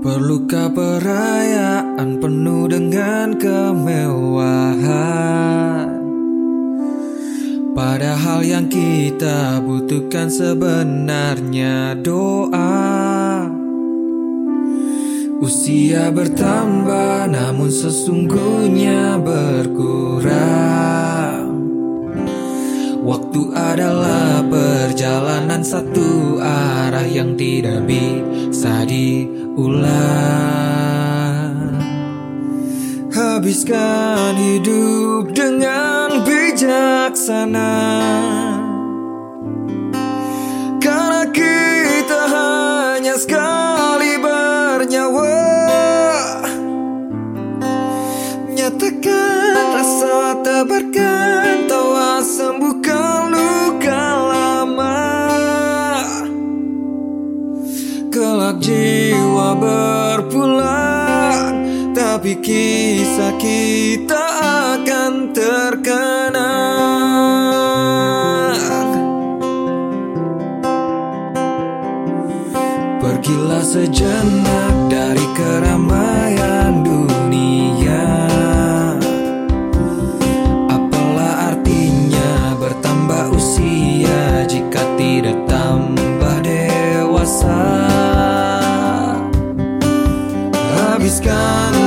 Perlukah perayaan penuh dengan kemewahan? Padahal yang kita butuhkan sebenarnya doa. Usia bertambah namun sesungguhnya berkurang adalah perjalanan satu arah yang tidak bisa diulang. Habiskan hidup dengan bijaksana. Karena kita hanya sekali bernyawa. Nyatakan rasa tebarkan Kelak jiwa berpulang Tapi kisah kita akan terkenang Pergilah sejenak dari keramaian Habiskan